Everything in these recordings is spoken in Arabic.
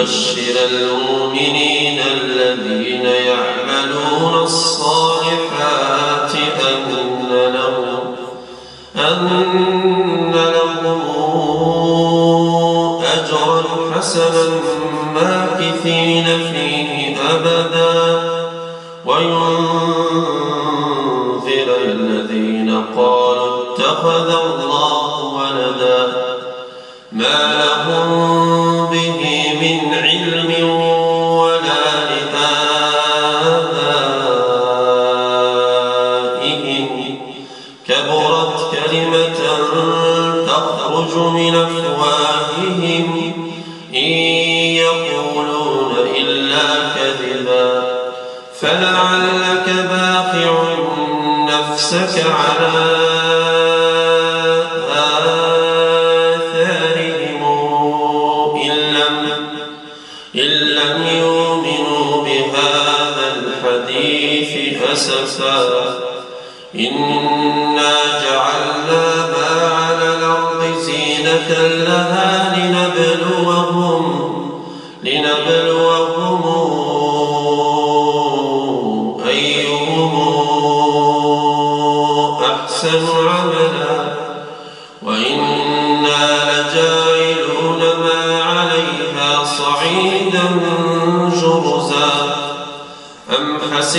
ويبشر المؤمنين الذين يعملون الصالحات أن لهم أن لهم أجرا حسنا ماكثين فيه أبدا. وينذر الذين قالوا اتخذ نفسك على آثارهم إن لم, إن يؤمنوا بهذا الحديث أسفا إنا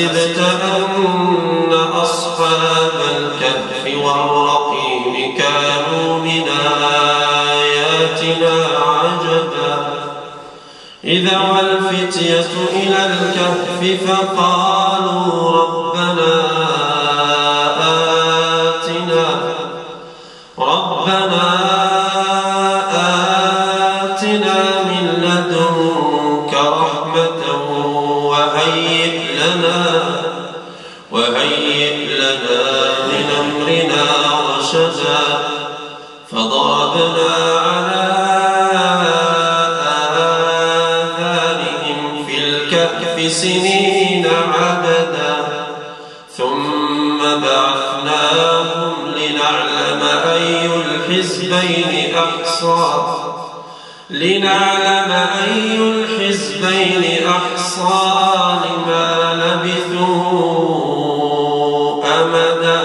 أم حسبت أن أصحاب الكهف والرقيم كانوا من آياتنا عجبا. إذا والفتية إلى الكهف فقالوا الحزبين أحصى لنعلم أي الحزبين أحصى لما لبثوا أمدا.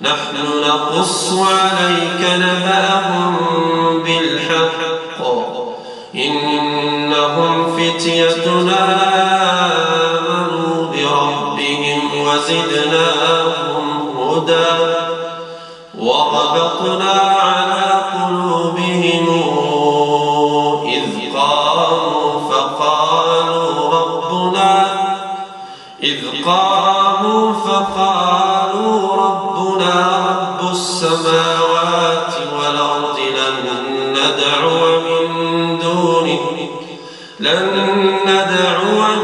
نحن نقص عليك نبأهم بالحق. إنهم فتيتنا آمنوا بربهم وزدناهم هدى. وربطنا على قلوبهم إذ قاموا فقالوا ربنا إذ قاموا فقالوا ربنا رب السماوات والأرض لن ندعو من دونه لن ندعو من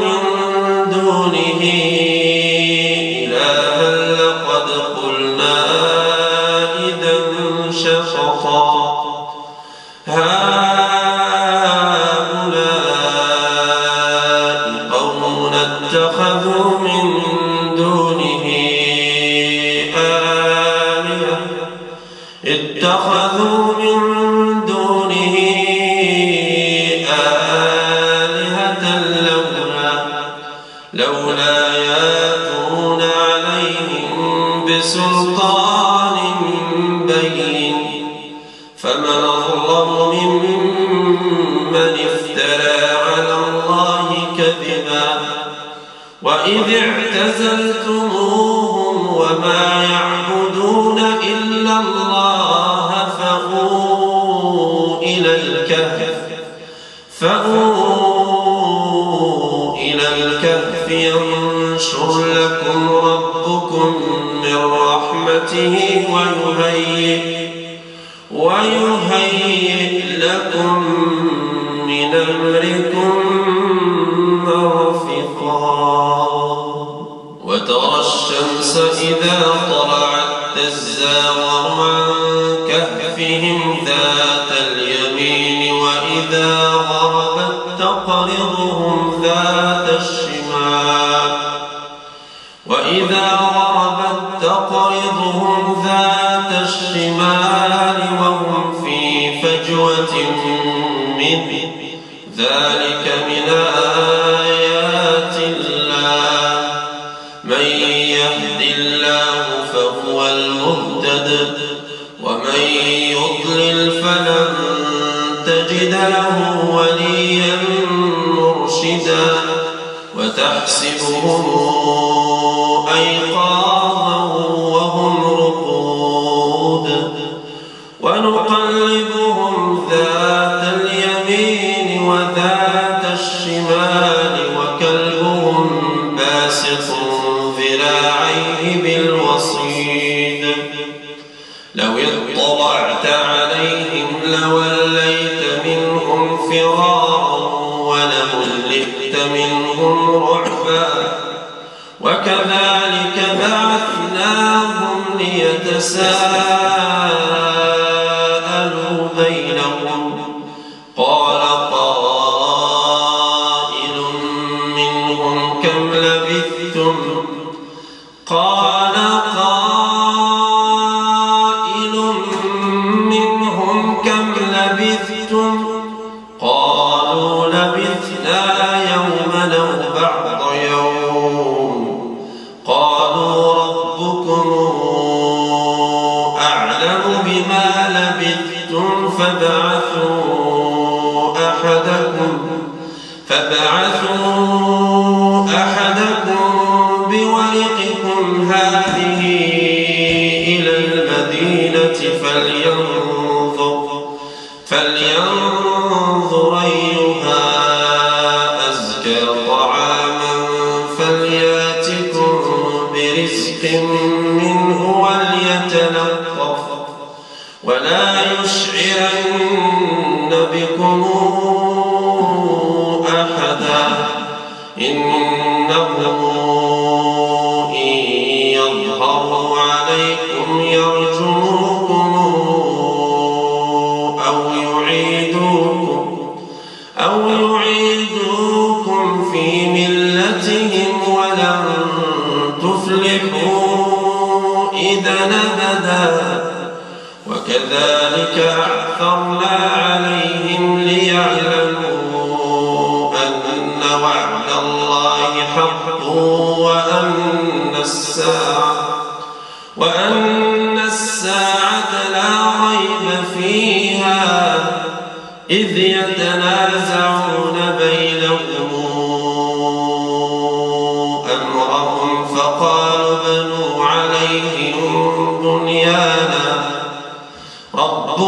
برحمته ويهيئ ويهيئ لكم من أمركم مرفقا وترى الشمس إذا طلعت تزاور عن كهفهم ذات اليمين وإذا غربت تقرضهم ذات الشمس ذات الشمال وهم في فجوة من ذلك من آيات الله. من يهد الله فهو المهتد ومن يضلل فلن تجد له وليا مرشدا. وتحسبهم أيقاظا والسلام فليرى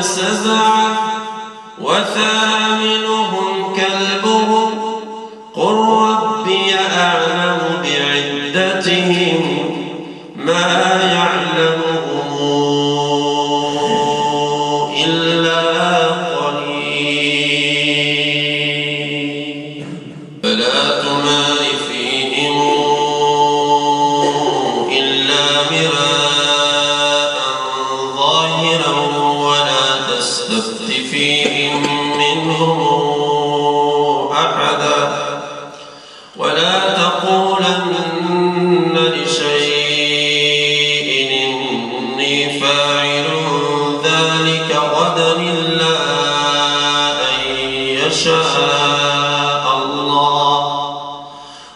سبعا وثمان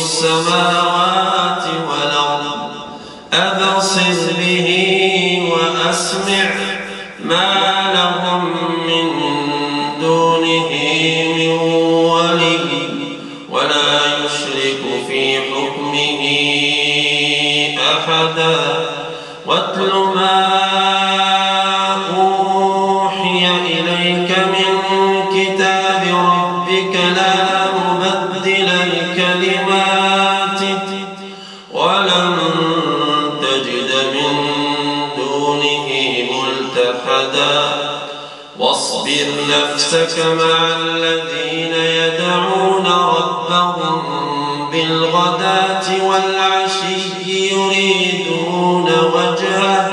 السماوات والأرض. أبصر به نفسك مع الذين يدعون ربهم بالغداة والعشي يريدون وجهه.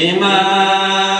بما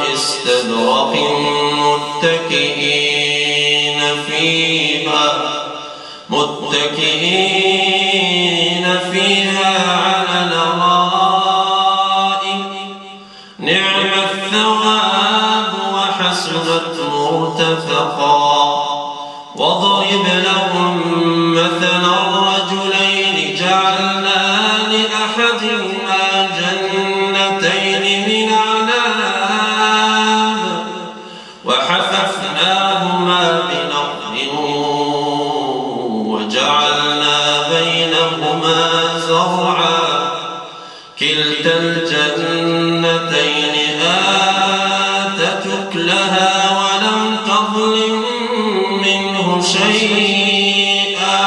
استبرق متكئين فيها متكئين فيها على نعم الثواب وحسنت مرتفقا. شيئا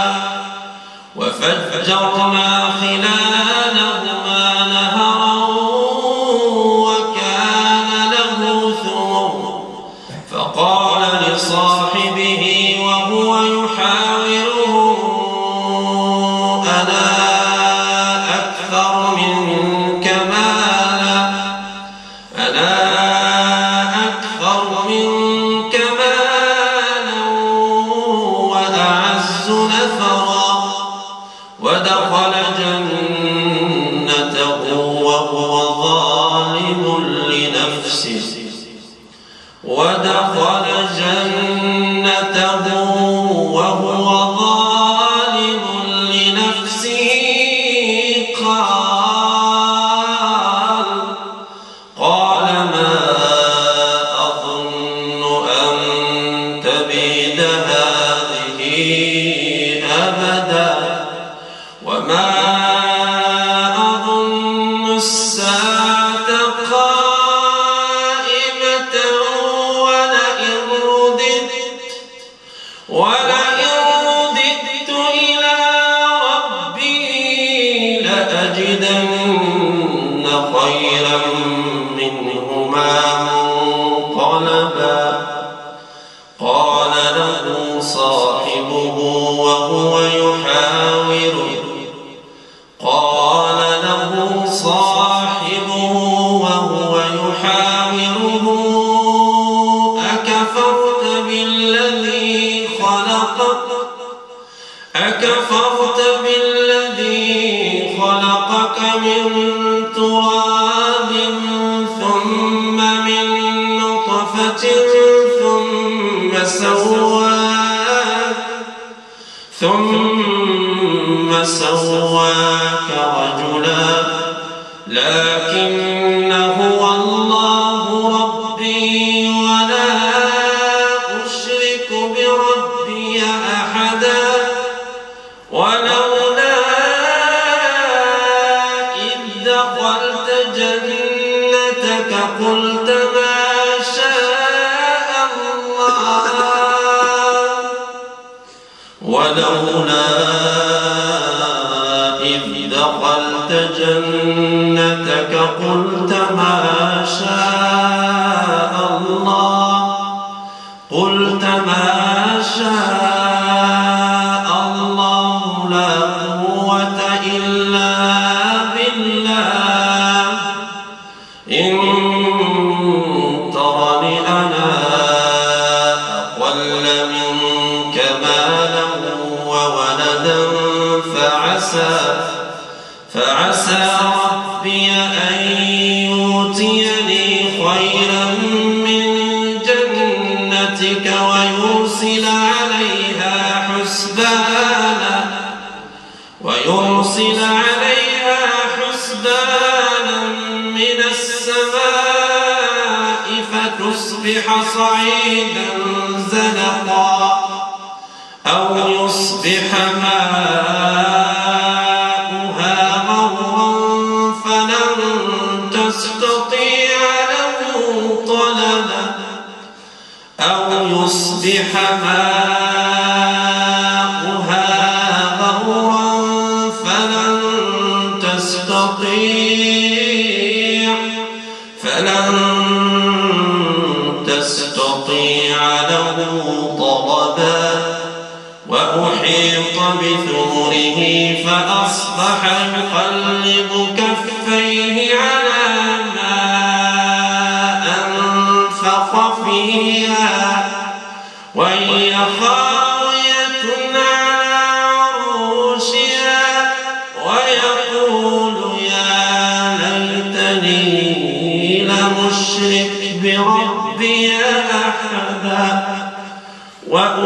وفجرنا خلال صاحبه وهو Mm-hmm. يصبح صعيدا زلقا أو يصبح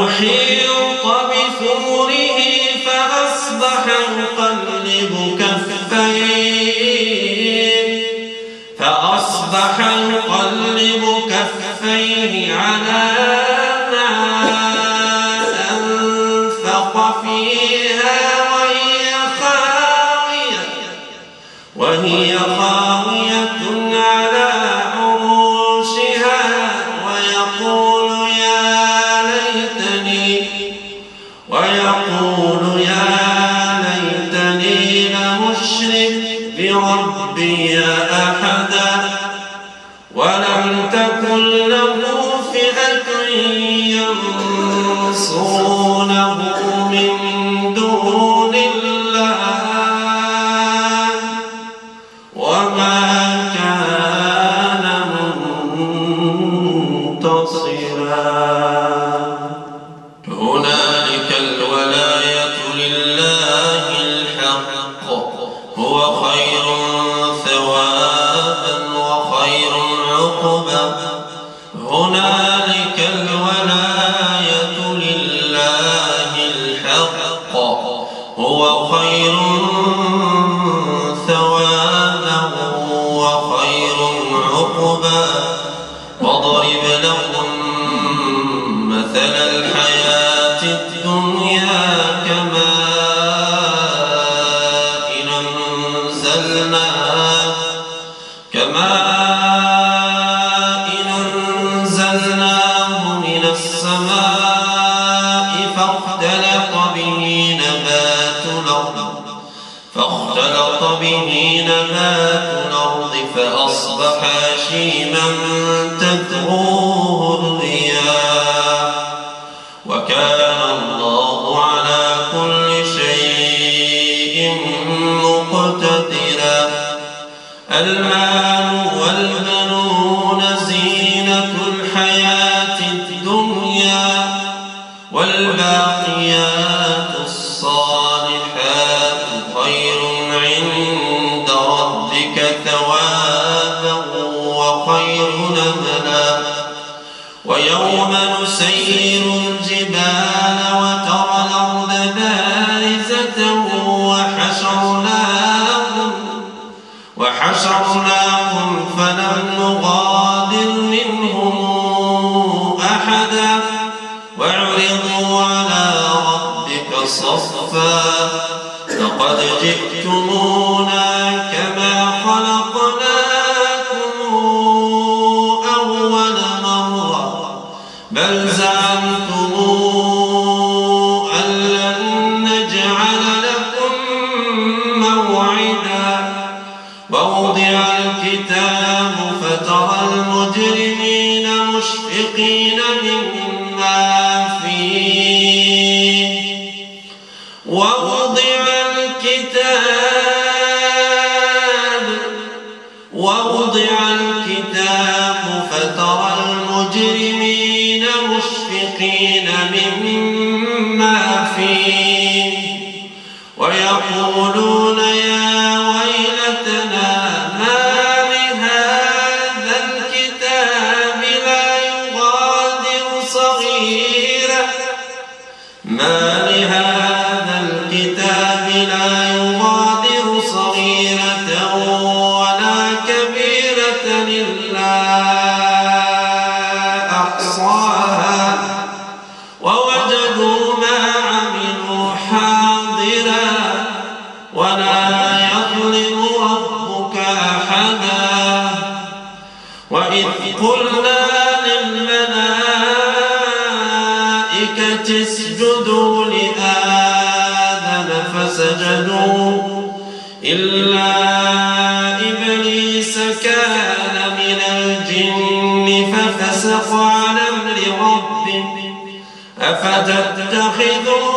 أحيط بثمره فأصبح يقلب كفين فأصبح يقلب وحشرناهم فلم نغادر منهم أحدا. واعرضوا على ربك صفا. لقد جئتمون تسجدوا لآدم فسجدوا. إلا إبليس كان من الجن ففسق على أمر ربه. أفتتخذون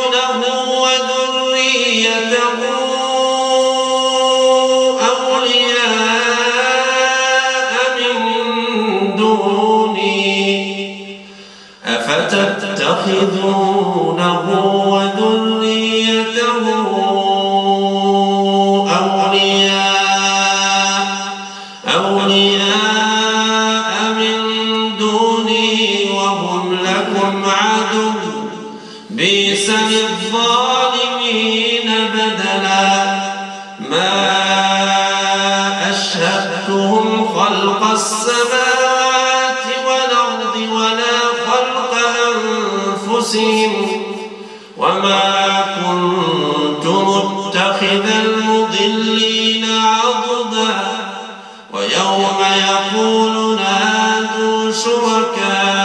نادوا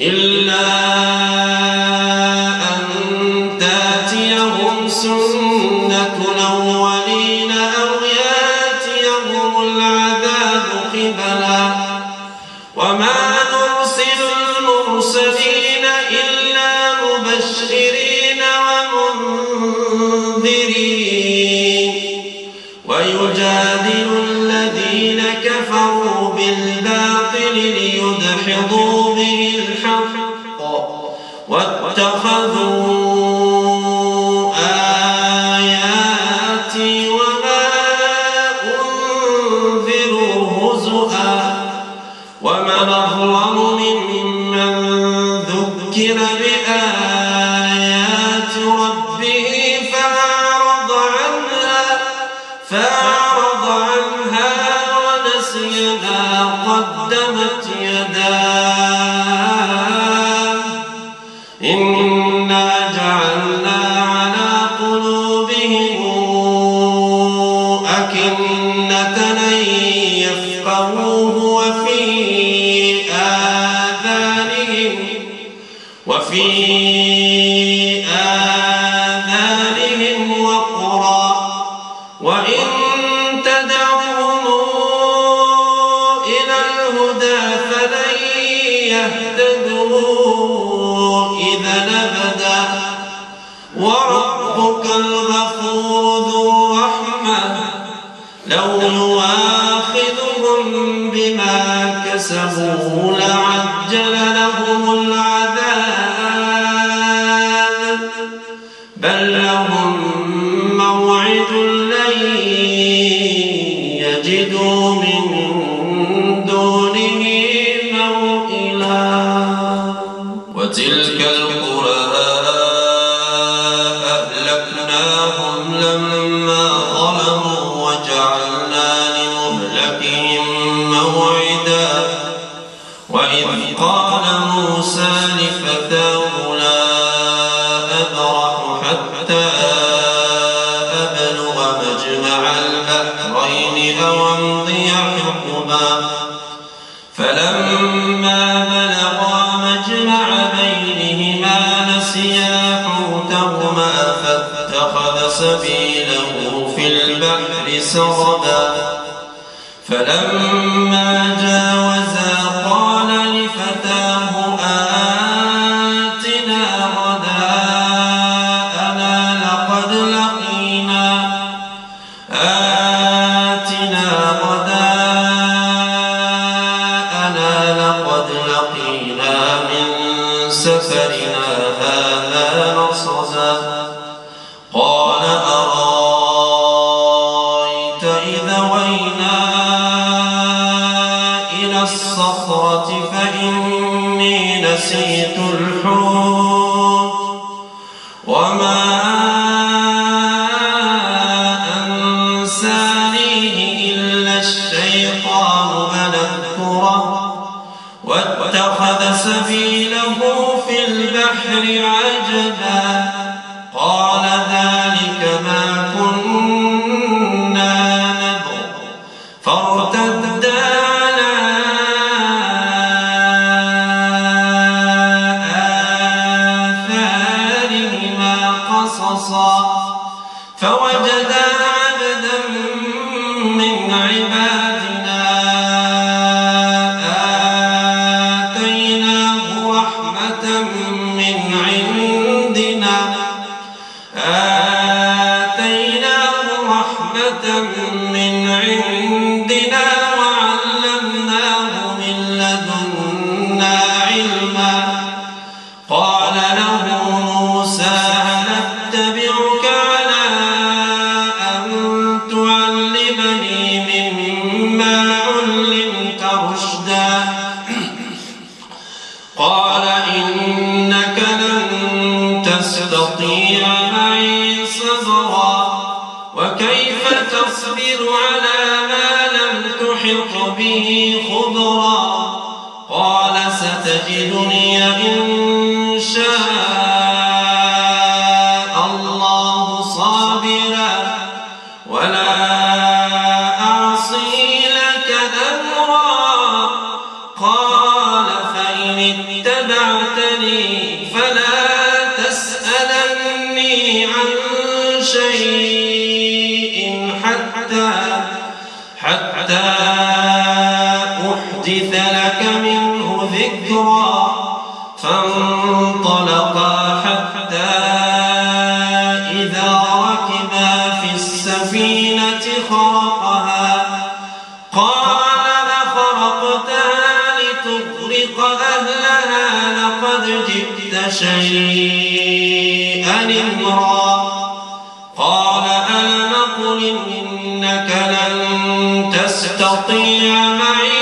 إلا لعجل سربا فلما قل إنك لن تستطيع معي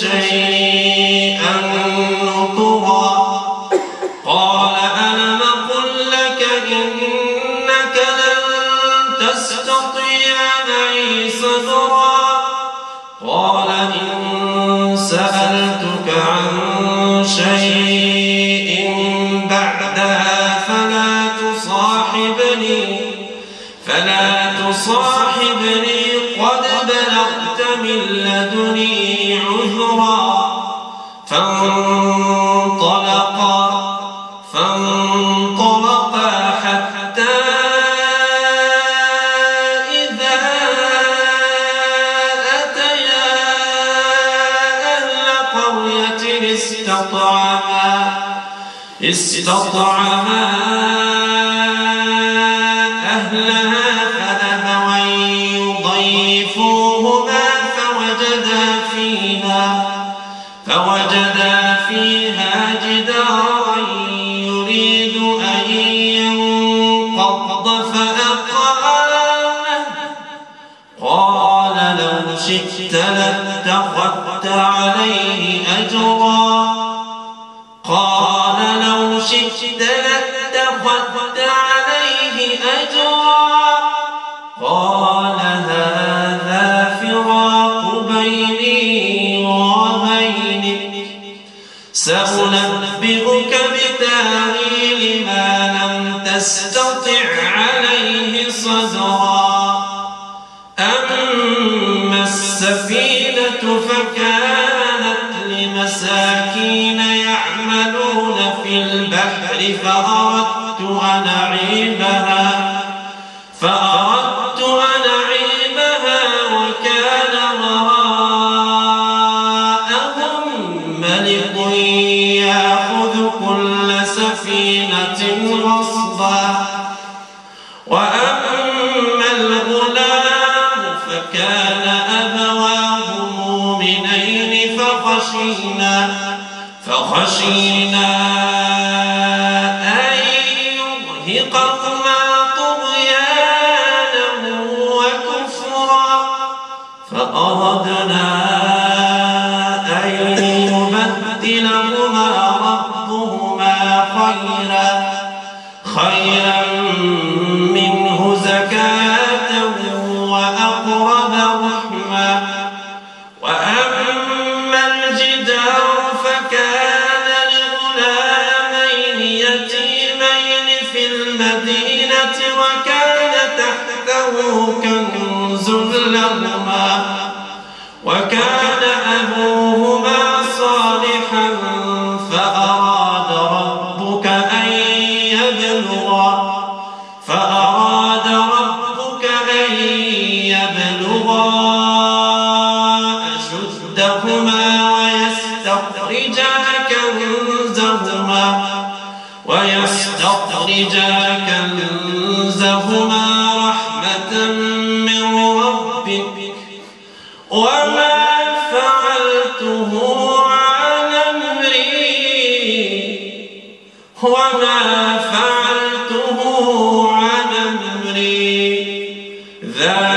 Shri استطعما فأردت أن أعيبها فأردت أن أعيبها وكان وراءهم ملك يأخذ كل سفينة غصبا وأما الغلام فكان أبواه مؤمنين فخشينا فخشينا ذلك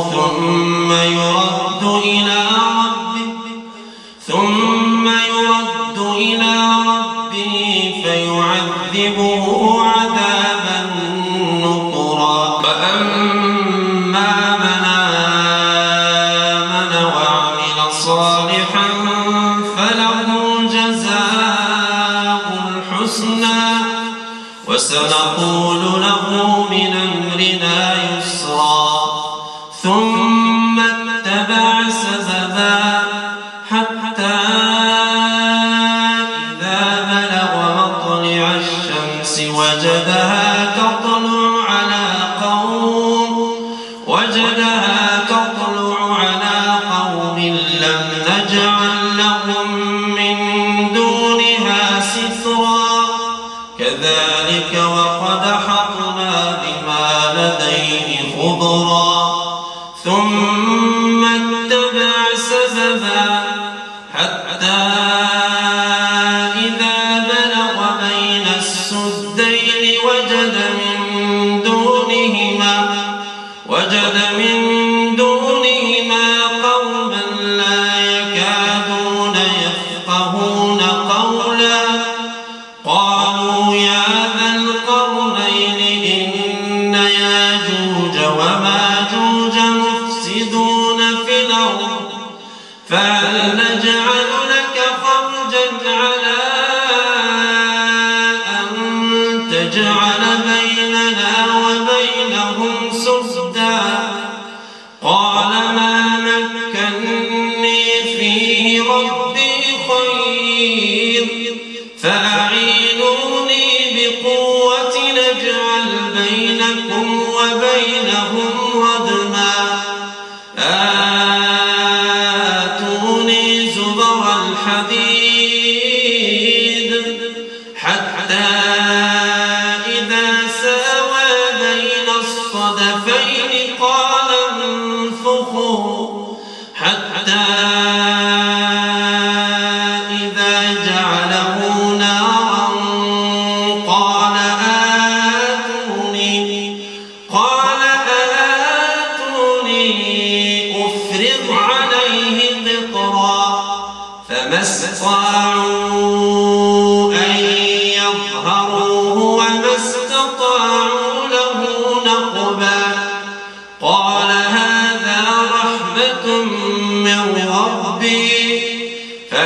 ثم يرد ذا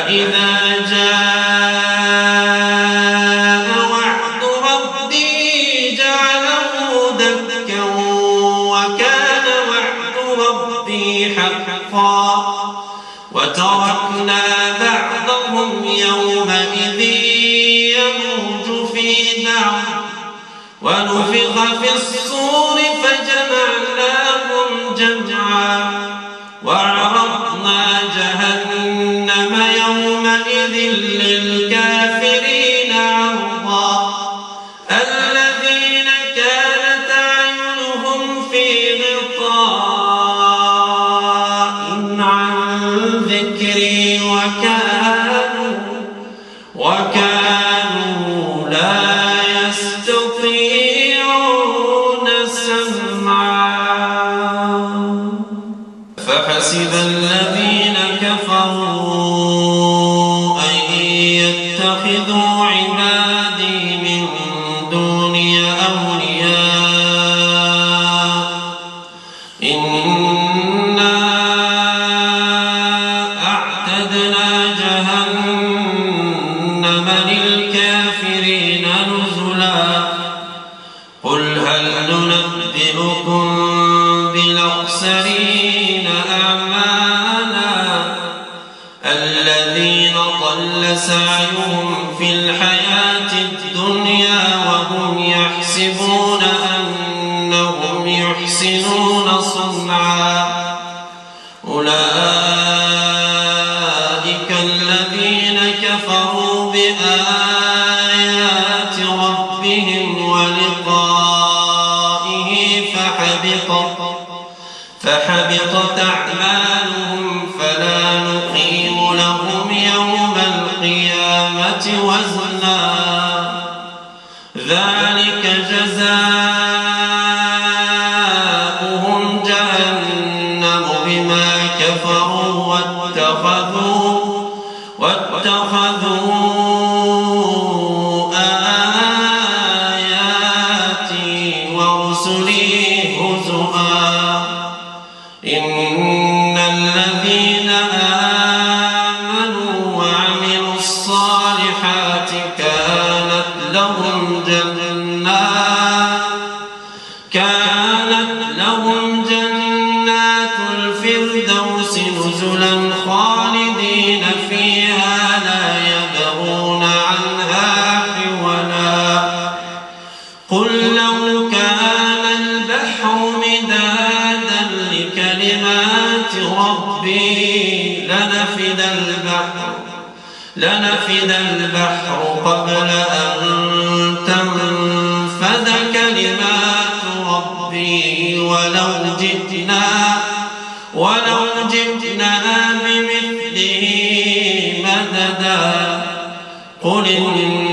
وإذا جاء وعد ربي جعله دكا وكان وعد ربي حقا. وتركنا بعضهم يومئذ يموج في بعض ونفخ في الصور فجمعناهم جمعا. الخاسرين أعمالا الذين ضل سعيهم في الحياة الدنيا وهم يحسبون ذلك جزاؤه قل لو كان البحر مدادا لكلمات ربي لنفد البحر لنفد البحر قبل أن تنفد كلمات ربي. ولو جئنا ولو جئنا بمثله مددا قل إن